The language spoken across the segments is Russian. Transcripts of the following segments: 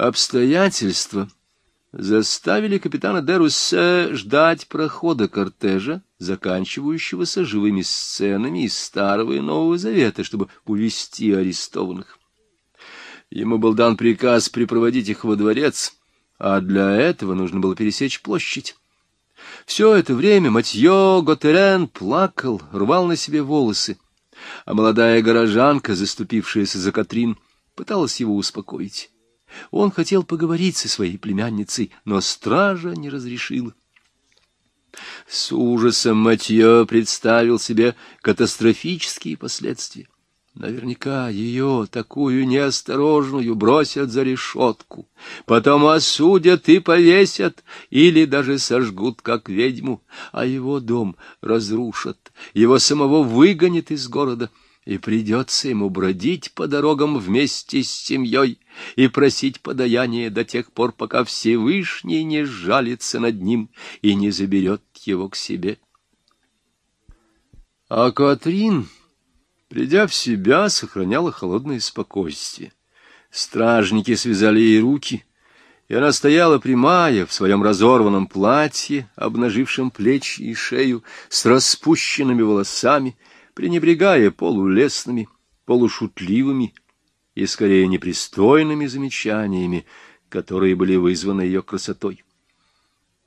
Обстоятельства заставили капитана Деруссе ждать прохода кортежа, заканчивающегося живыми сценами из Старого и Нового Завета, чтобы увести арестованных. Ему был дан приказ припроводить их во дворец, а для этого нужно было пересечь площадь. Все это время Матье Готерен плакал, рвал на себе волосы, а молодая горожанка, заступившаяся за Катрин, пыталась его успокоить. Он хотел поговорить со своей племянницей, но стража не разрешила. С ужасом Матье представил себе катастрофические последствия. Наверняка ее, такую неосторожную, бросят за решетку, потом осудят и повесят, или даже сожгут, как ведьму, а его дом разрушат, его самого выгонят из города, и придется ему бродить по дорогам вместе с семьей и просить подаяния до тех пор, пока Всевышний не сжалится над ним и не заберет его к себе. А Катрин Придя в себя, сохраняла холодное спокойствие. Стражники связали ей руки, и она стояла прямая в своем разорванном платье, обнажившем плечи и шею, с распущенными волосами, пренебрегая полулесными, полушутливыми и, скорее, непристойными замечаниями, которые были вызваны ее красотой.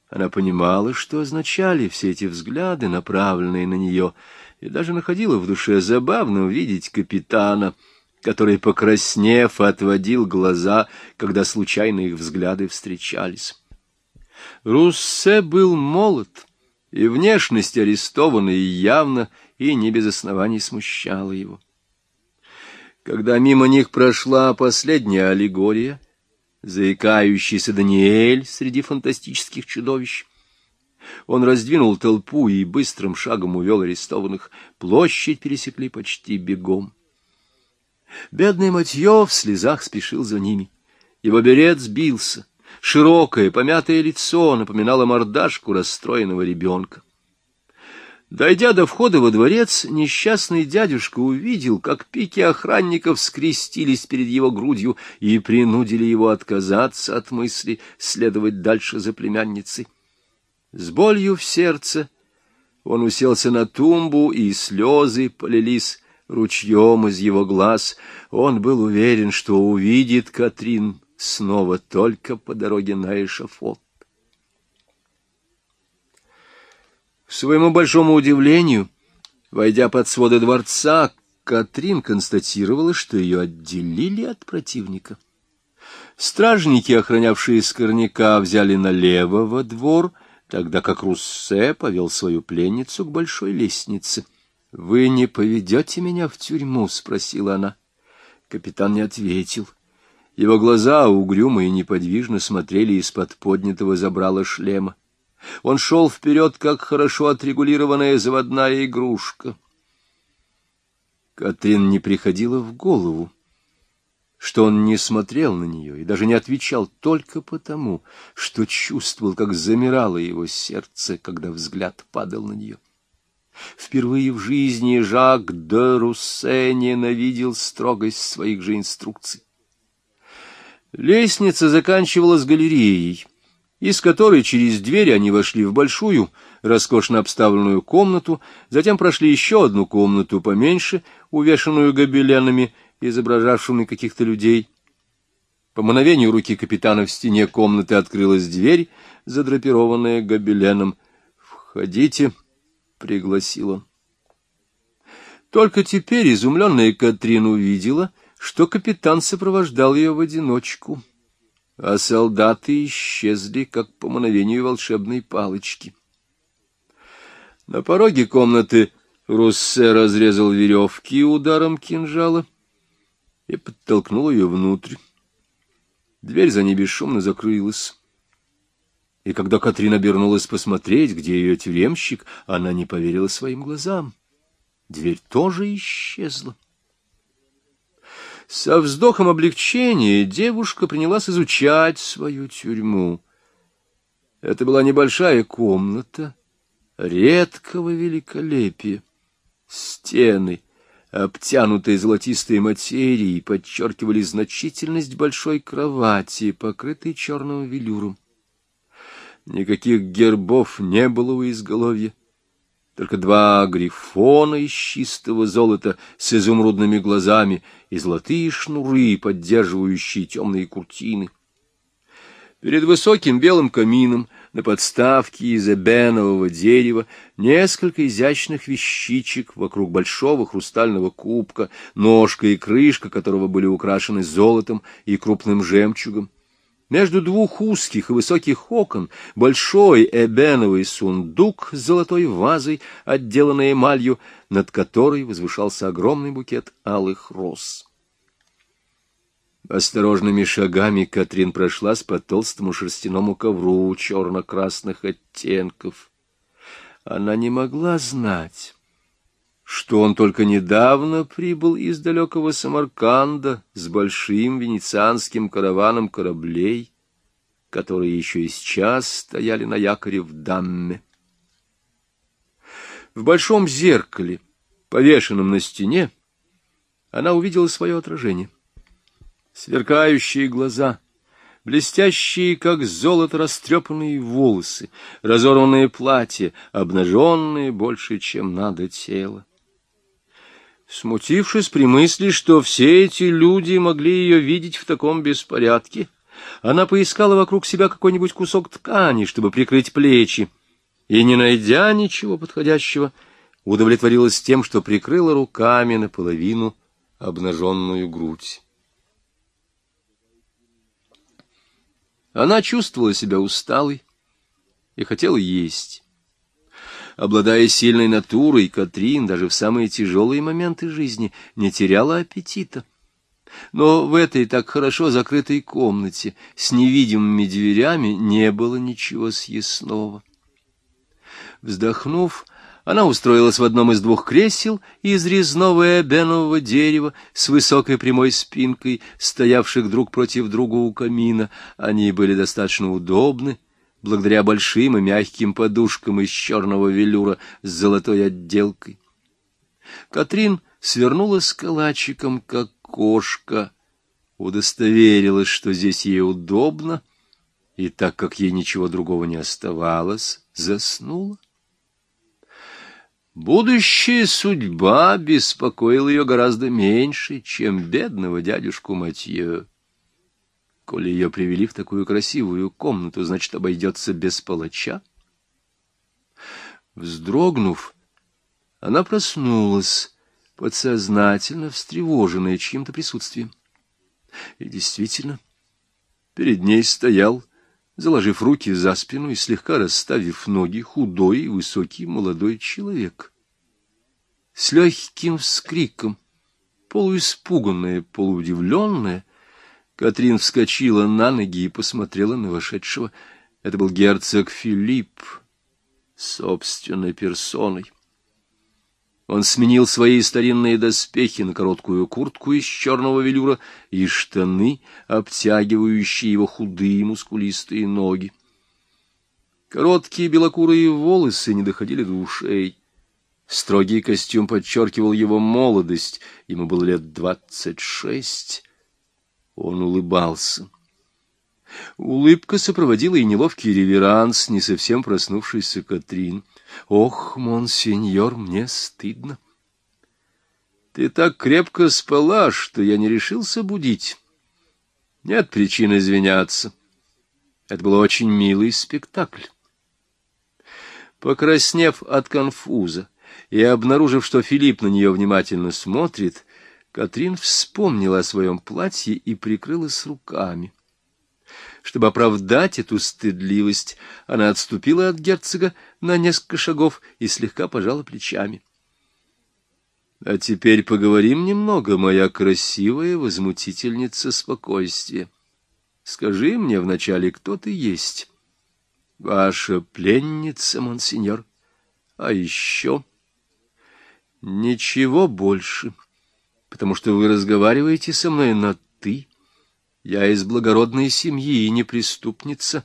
Она понимала, что означали все эти взгляды, направленные на нее, — и даже находила в душе забавно увидеть капитана, который, покраснев, отводил глаза, когда случайно их взгляды встречались. Руссе был молод, и внешность арестованной явно и не без оснований смущала его. Когда мимо них прошла последняя аллегория, заикающийся Даниэль среди фантастических чудовищ, он раздвинул толпу и быстрым шагом увел арестованных. Площадь пересекли почти бегом. Бедный Матье в слезах спешил за ними. Его берет сбился. Широкое, помятое лицо напоминало мордашку расстроенного ребенка. Дойдя до входа во дворец, несчастный дядюшка увидел, как пики охранников скрестились перед его грудью и принудили его отказаться от мысли следовать дальше за племянницей. С болью в сердце он уселся на тумбу, и слезы полились ручьем из его глаз. Он был уверен, что увидит Катрин снова только по дороге на эшафот. Своему большому удивлению, войдя под своды дворца, Катрин констатировала, что ее отделили от противника. Стражники, охранявшие скорняка, взяли налево во двор — тогда как Руссе повел свою пленницу к большой лестнице. — Вы не поведете меня в тюрьму? — спросила она. Капитан не ответил. Его глаза угрюмо и неподвижно смотрели из-под поднятого забрала шлема. Он шел вперед, как хорошо отрегулированная заводная игрушка. Катрин не приходила в голову, что он не смотрел на нее и даже не отвечал только потому, что чувствовал, как замирало его сердце, когда взгляд падал на нее. Впервые в жизни Жак де Руссе ненавидел строгость своих же инструкций. Лестница заканчивалась галереей, из которой через дверь они вошли в большую, роскошно обставленную комнату, затем прошли еще одну комнату поменьше, увешанную гобеленами, изображавшими каких-то людей. По мановению руки капитана в стене комнаты открылась дверь, задрапированная гобеленом. «Входите», — пригласил он. Только теперь изумленная Катрин увидела, что капитан сопровождал ее в одиночку, а солдаты исчезли, как по мановению волшебной палочки. На пороге комнаты Руссе разрезал веревки ударом кинжала, и подтолкнул ее внутрь. Дверь за ней бесшумно закрылась. И когда Катрин обернулась посмотреть, где ее тюремщик, она не поверила своим глазам. Дверь тоже исчезла. Со вздохом облегчения девушка принялась изучать свою тюрьму. Это была небольшая комната редкого великолепия. Стены — обтянутые золотистой материей, подчеркивали значительность большой кровати, покрытой черным велюром. Никаких гербов не было у изголовья, только два грифона из чистого золота с изумрудными глазами и золотые шнуры, поддерживающие темные куртины. Перед высоким белым камином на подставке из эбенового дерева несколько изящных вещичек вокруг большого хрустального кубка, ножка и крышка которого были украшены золотом и крупным жемчугом. Между двух узких и высоких окон большой эбеновый сундук с золотой вазой, отделанной эмалью, над которой возвышался огромный букет алых роз. Осторожными шагами Катрин прошлась по толстому шерстяному ковру черно-красных оттенков. Она не могла знать, что он только недавно прибыл из далекого Самарканда с большим венецианским караваном кораблей, которые еще и сейчас стояли на якоре в Дамме. В большом зеркале, повешенном на стене, она увидела свое отражение — сверкающие глаза, блестящие, как золото, растрепанные волосы, разорванное платье, обнаженное больше, чем надо тело. Смутившись при мысли, что все эти люди могли ее видеть в таком беспорядке, она поискала вокруг себя какой-нибудь кусок ткани, чтобы прикрыть плечи, и, не найдя ничего подходящего, удовлетворилась тем, что прикрыла руками наполовину обнаженную грудь. Она чувствовала себя усталой и хотела есть. Обладая сильной натурой, Катрин даже в самые тяжелые моменты жизни не теряла аппетита. Но в этой так хорошо закрытой комнате с невидимыми дверями не было ничего съестного. Вздохнув, она устроилась в одном из двух кресел из резного эбенового дерева с высокой прямой спинкой, стоявших друг против друга у камина. Они были достаточно удобны, благодаря большим и мягким подушкам из черного велюра с золотой отделкой. Катрин свернулась калачиком, как кошка, удостоверилась, что здесь ей удобно, и так как ей ничего другого не оставалось, заснула. Будущая судьба беспокоила ее гораздо меньше, чем бедного дядюшку Матье. Коли ее привели в такую красивую комнату, значит, обойдется без палача. Вздрогнув, она проснулась, подсознательно встревоженная чьим-то присутствием. И действительно, перед ней стоял заложив руки за спину и слегка расставив ноги, худой и высокий молодой человек. С легким вскриком, полуиспуганная, полуудивленная, Катрин вскочила на ноги и посмотрела на вошедшего. Это был герцог Филипп, собственной персоной. Он сменил свои старинные доспехи на короткую куртку из черного велюра и штаны, обтягивающие его худые мускулистые ноги. Короткие белокурые волосы не доходили до ушей. Строгий костюм подчеркивал его молодость, ему было лет двадцать шесть. Он улыбался. Улыбка сопроводила и неловкий реверанс, не совсем проснувшийся Катрин — Ох, монсеньор, мне стыдно. Ты так крепко спала, что я не решился будить. Нет причин извиняться. Это был очень милый спектакль. Покраснев от конфуза и обнаружив, что Филипп на нее внимательно смотрит, Катрин вспомнила о своем платье и прикрылась руками. Чтобы оправдать эту стыдливость, она отступила от герцога на несколько шагов и слегка пожала плечами. — А теперь поговорим немного, моя красивая возмутительница спокойствия. Скажи мне вначале, кто ты есть? — Ваша пленница, монсеньор. А еще... — Ничего больше, потому что вы разговариваете со мной на «ты». Я из благородной семьи и не преступница,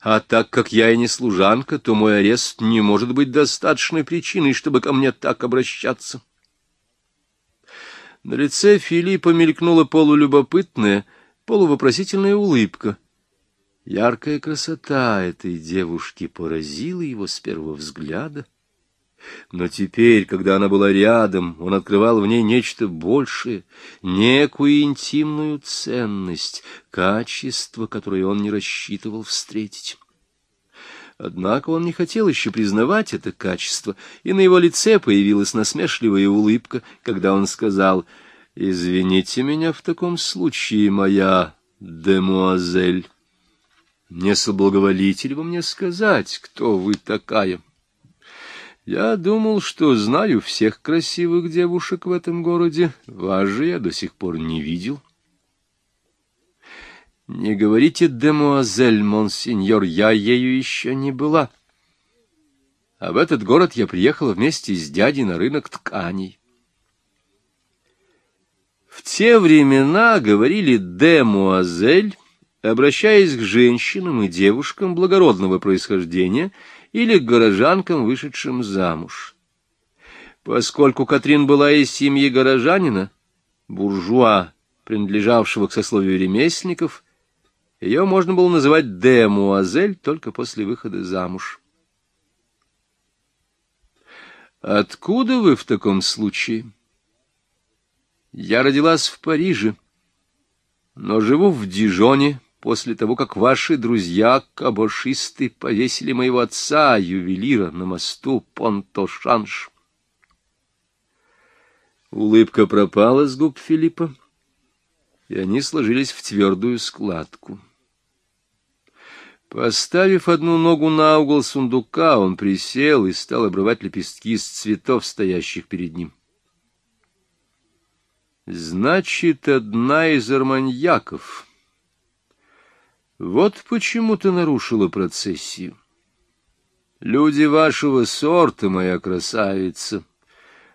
а так как я и не служанка, то мой арест не может быть достаточной причиной, чтобы ко мне так обращаться. На лице Филиппа мелькнула полулюбопытная, полувопросительная улыбка. Яркая красота этой девушки поразила его с первого взгляда. Но теперь, когда она была рядом, он открывал в ней нечто большее, некую интимную ценность, качество, которое он не рассчитывал встретить. Однако он не хотел еще признавать это качество, и на его лице появилась насмешливая улыбка, когда он сказал «Извините меня в таком случае, моя демуазель. Не соблаговолите ли вы мне сказать, кто вы такая?» Я думал, что знаю всех красивых девушек в этом городе. Вас же я до сих пор не видел. Не говорите, демуазель, монсеньор, я ею еще не была. А в этот город я приехала вместе с дядей на рынок тканей. В те времена говорили «демуазель», обращаясь к женщинам и девушкам благородного происхождения или к горожанкам, вышедшим замуж. Поскольку Катрин была из семьи горожанина, буржуа, принадлежавшего к сословию ремесленников, ее можно было называть демуазель только после выхода замуж. Откуда вы в таком случае? Я родилась в Париже, но живу в Дижоне после того, как ваши друзья-кабошисты повесили моего отца, ювелира, на мосту Понто-Шанш. Улыбка пропала с губ Филиппа, и они сложились в твердую складку. Поставив одну ногу на угол сундука, он присел и стал обрывать лепестки с цветов, стоящих перед ним. Значит, одна из арманьяков. Вот почему ты нарушила процессию. Люди вашего сорта, моя красавица,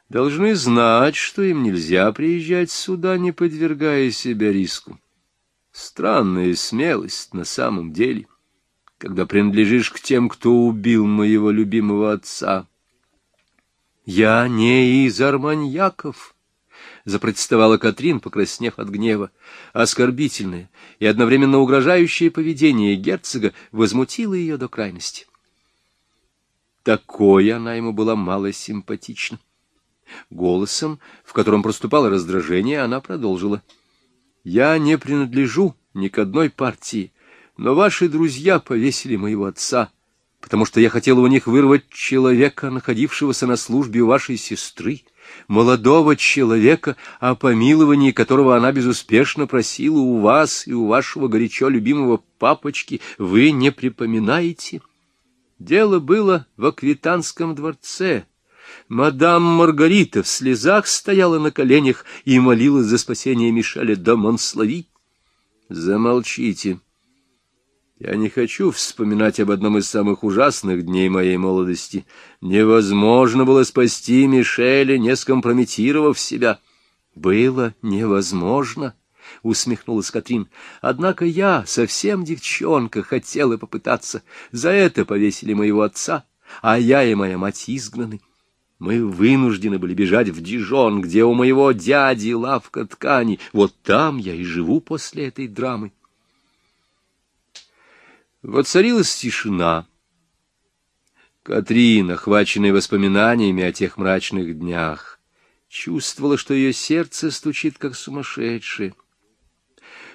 должны знать, что им нельзя приезжать сюда, не подвергая себя риску. Странная смелость на самом деле когда принадлежишь к тем, кто убил моего любимого отца. Я не из арманьяков, — запротестовала Катрин, покраснев от гнева. Оскорбительное и одновременно угрожающее поведение герцога возмутило ее до крайности. Такой она ему была мало симпатична. Голосом, в котором проступало раздражение, она продолжила. — Я не принадлежу ни к одной партии, но ваши друзья повесили моего отца, потому что я хотела у них вырвать человека, находившегося на службе вашей сестры, молодого человека, о помиловании которого она безуспешно просила у вас и у вашего горячо любимого папочки. Вы не припоминаете? Дело было в Аквитанском дворце. Мадам Маргарита в слезах стояла на коленях и молилась за спасение Мишеля де Монслави. Замолчите. Я не хочу вспоминать об одном из самых ужасных дней моей молодости. Невозможно было спасти Мишеля, не скомпрометировав себя. Было невозможно, — усмехнулась Катрин. Однако я, совсем девчонка, хотела попытаться. За это повесили моего отца, а я и моя мать изгнаны. Мы вынуждены были бежать в Дижон, где у моего дяди лавка ткани. Вот там я и живу после этой драмы. Воцарилась тишина. Катрин, охваченная воспоминаниями о тех мрачных днях, чувствовала, что ее сердце стучит, как сумасшедшее.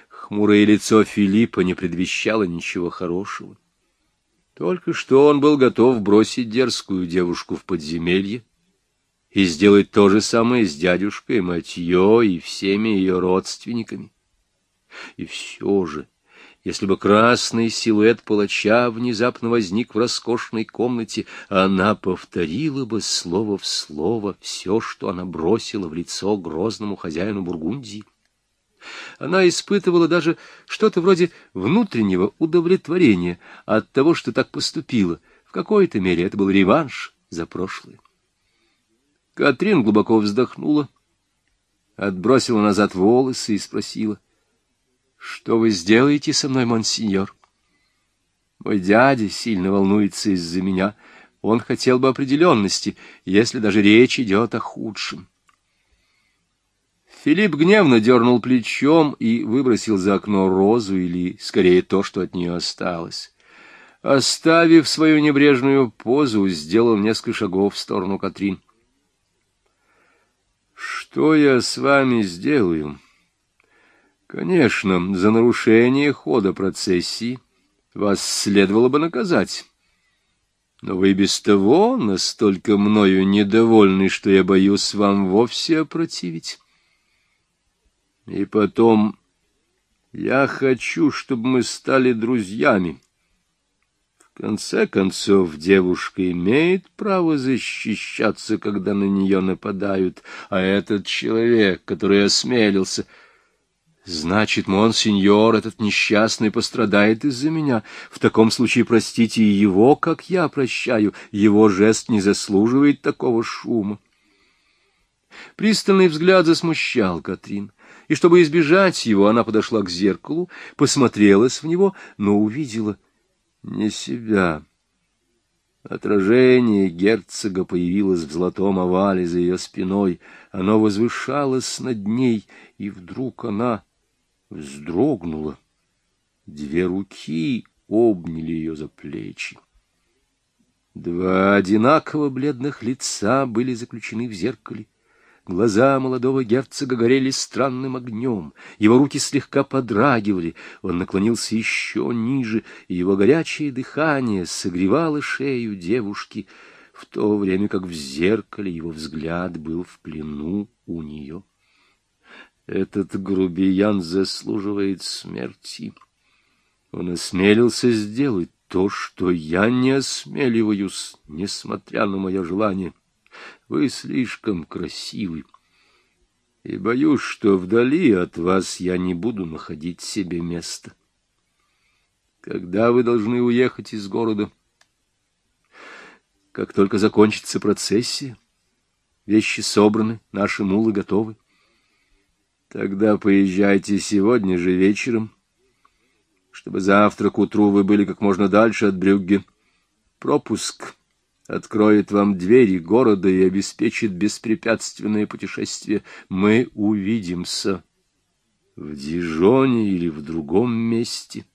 Хмурое лицо Филиппа не предвещало ничего хорошего. Только что он был готов бросить дерзкую девушку в подземелье и сделать то же самое с дядюшкой Матьё и всеми ее родственниками. И все же... Если бы красный силуэт палача внезапно возник в роскошной комнате, она повторила бы слово в слово все, что она бросила в лицо грозному хозяину Бургундии. Она испытывала даже что-то вроде внутреннего удовлетворения от того, что так поступила. В какой-то мере это был реванш за прошлое. Катрин глубоко вздохнула, отбросила назад волосы и спросила, что вы сделаете со мной, монсеньор? Мой дядя сильно волнуется из-за меня. Он хотел бы определенности, если даже речь идет о худшем. Филипп гневно дернул плечом и выбросил за окно розу, или, скорее, то, что от нее осталось. Оставив свою небрежную позу, сделал несколько шагов в сторону Катрин. «Что я с вами сделаю?» «Конечно, за нарушение хода процессии вас следовало бы наказать». Но вы без того настолько мною недовольны, что я боюсь вам вовсе опротивить. И потом, я хочу, чтобы мы стали друзьями. В конце концов, девушка имеет право защищаться, когда на нее нападают, а этот человек, который осмелился... Значит, монсеньор, этот несчастный, пострадает из-за меня. В таком случае простите его, как я прощаю. Его жест не заслуживает такого шума. Пристальный взгляд засмущал Катрин, и чтобы избежать его, она подошла к зеркалу, посмотрелась в него, но увидела не себя. Отражение герцога появилось в золотом овале за ее спиной. Оно возвышалось над ней, и вдруг она вздрогнула. Две руки обняли ее за плечи. Два одинаково бледных лица были заключены в зеркале. Глаза молодого герцога горели странным огнем, его руки слегка подрагивали, он наклонился еще ниже, и его горячее дыхание согревало шею девушки, в то время как в зеркале его взгляд был в плену у нее. Этот грубиян заслуживает смерти. Он осмелился сделать то, что я не осмеливаюсь, несмотря на мое желание. Вы слишком красивы, и боюсь, что вдали от вас я не буду находить себе места. Когда вы должны уехать из города? Как только закончится процессия, вещи собраны, наши мулы готовы. Тогда поезжайте сегодня же вечером, чтобы завтра к утру вы были как можно дальше от Брюгге. Пропуск откроет вам двери города и обеспечит беспрепятственное путешествие. Мы увидимся в Дижоне или в другом месте.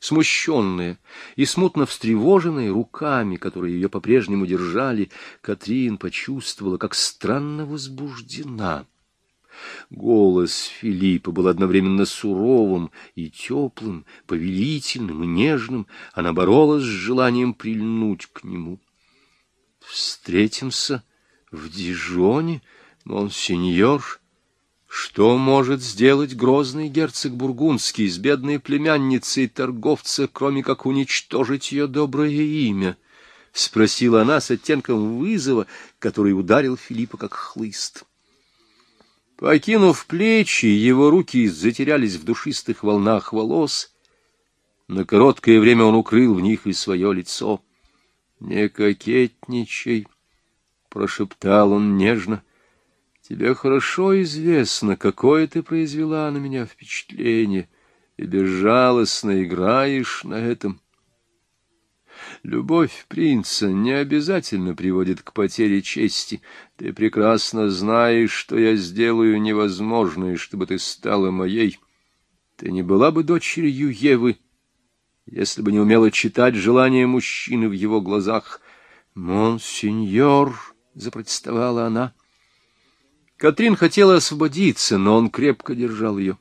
Смущенная и смутно встревоженная руками, которые ее по-прежнему держали, Катрин почувствовала, как странно возбуждена. Голос Филиппа был одновременно суровым и теплым, повелительным и нежным. Она боролась с желанием прильнуть к нему. «Встретимся в Дижоне, монсеньор?» Что может сделать грозный герцог Бургундский с бедной племянницей торговца, кроме как уничтожить ее доброе имя? — спросила она с оттенком вызова, который ударил Филиппа как хлыст. Покинув плечи, его руки затерялись в душистых волнах волос. На короткое время он укрыл в них и свое лицо. — Не кокетничай, — прошептал он нежно. — Тебе хорошо известно, какое ты произвела на меня впечатление, и безжалостно играешь на этом. — Любовь принца не обязательно приводит к потере чести. Ты прекрасно знаешь, что я сделаю невозможное, чтобы ты стала моей. Ты не была бы дочерью Евы, если бы не умела читать желания мужчины в его глазах. «Монсеньор!» — запротестовала она. Катрин хотела освободиться, но он крепко держал ее.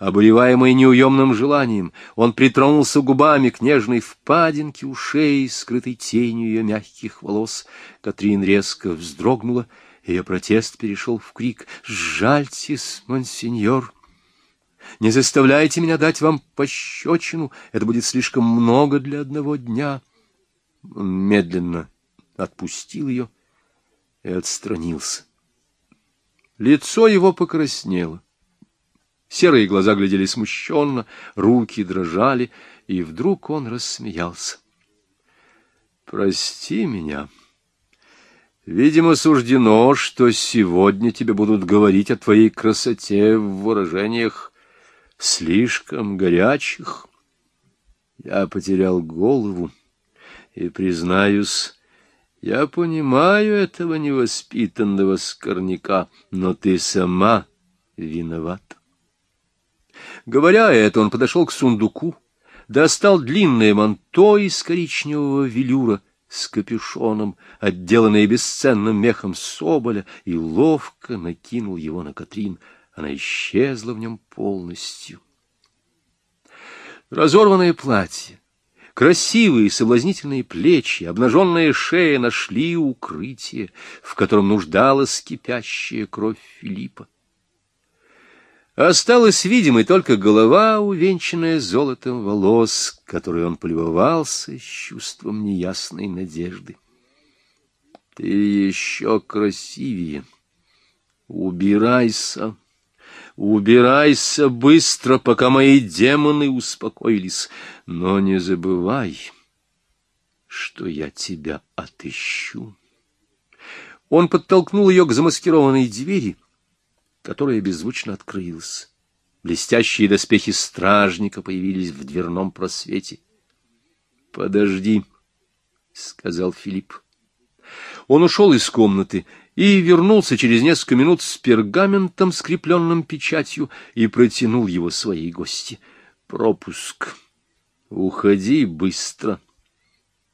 Обуреваемый неуемным желанием, он притронулся губами к нежной впадинке у шеи, скрытой тенью ее мягких волос. Катрин резко вздрогнула, ее протест перешел в крик «Жальтесь, монсеньор!» Не заставляйте меня дать вам пощечину, это будет слишком много для одного дня. Он медленно отпустил ее и отстранился. Лицо его покраснело. Серые глаза глядели смущенно, руки дрожали, и вдруг он рассмеялся. «Прости меня. Видимо, суждено, что сегодня тебе будут говорить о твоей красоте в выражениях слишком горячих. Я потерял голову и, признаюсь, Я понимаю этого невоспитанного скорняка, но ты сама виновата. Говоря это, он подошел к сундуку, достал длинное манто из коричневого велюра с капюшоном, отделанное бесценным мехом соболя, и ловко накинул его на Катрин. Она исчезла в нем полностью. Разорванное платье, Красивые соблазнительные плечи, обнаженная шея нашли укрытие, в котором нуждалась кипящая кровь Филиппа. Осталась видимой только голова, увенчанная золотом волос, которой он полюбовался с чувством неясной надежды. Ты еще красивее. Убирайся. Убирайся быстро, пока мои демоны успокоились, но не забывай, что я тебя отыщу. Он подтолкнул ее к замаскированной двери, которая беззвучно открылась. Блестящие доспехи стражника появились в дверном просвете. — Подожди, — сказал Филипп. Он ушел из комнаты и вернулся через несколько минут с пергаментом, скрепленным печатью, и протянул его своей гости. «Пропуск. Уходи быстро.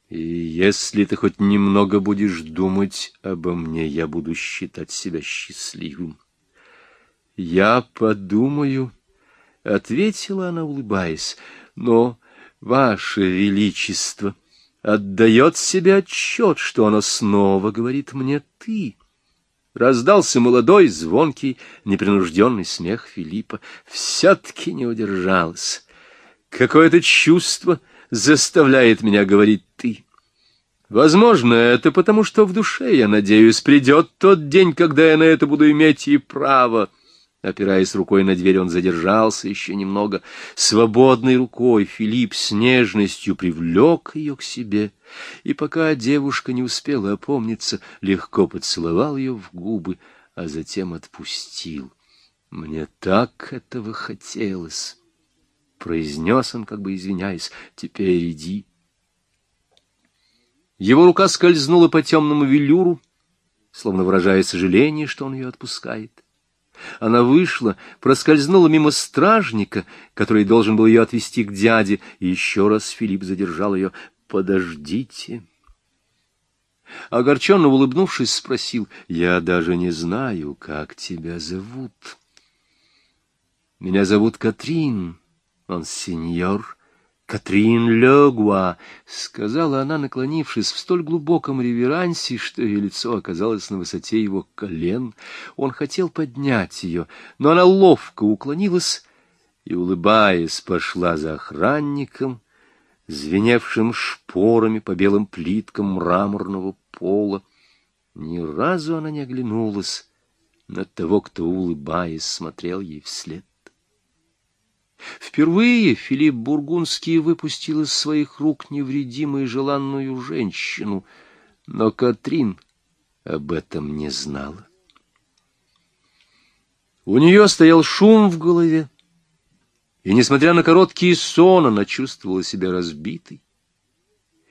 И если ты хоть немного будешь думать обо мне, я буду считать себя счастливым». «Я подумаю», — ответила она, улыбаясь, — «но, Ваше Величество...» отдает себе отчет, что оно снова говорит мне «ты». Раздался молодой, звонкий, непринужденный смех Филиппа. Все-таки не удержалась. Какое-то чувство заставляет меня говорить «ты». Возможно, это потому, что в душе, я надеюсь, придет тот день, когда я на это буду иметь и право. Опираясь рукой на дверь, он задержался еще немного. Свободной рукой Филипп с нежностью привлек ее к себе, и пока девушка не успела опомниться, легко поцеловал ее в губы, а затем отпустил. «Мне так этого хотелось!» — произнес он, как бы извиняясь. «Теперь иди». Его рука скользнула по темному велюру, словно выражая сожаление, что он ее отпускает. Она вышла, проскользнула мимо стражника, который должен был ее отвезти к дяде, и еще раз Филипп задержал ее. «Подождите». Огорченно улыбнувшись, спросил, «Я даже не знаю, как тебя зовут». «Меня зовут Катрин, он сеньор». «Катрин Легуа», — сказала она, наклонившись в столь глубоком реверансе, что ее лицо оказалось на высоте его колен. Он хотел поднять ее, но она ловко уклонилась и, улыбаясь, пошла за охранником, звеневшим шпорами по белым плиткам мраморного пола. Ни разу она не оглянулась на того, кто, улыбаясь, смотрел ей вслед. Впервые Филипп Бургундский выпустил из своих рук невредимую желанную женщину, но Катрин об этом не знала. У нее стоял шум в голове, и, несмотря на короткий сон, она чувствовала себя разбитой.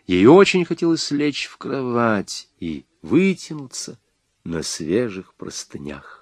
Ей очень хотелось лечь в кровать и вытянуться на свежих простынях.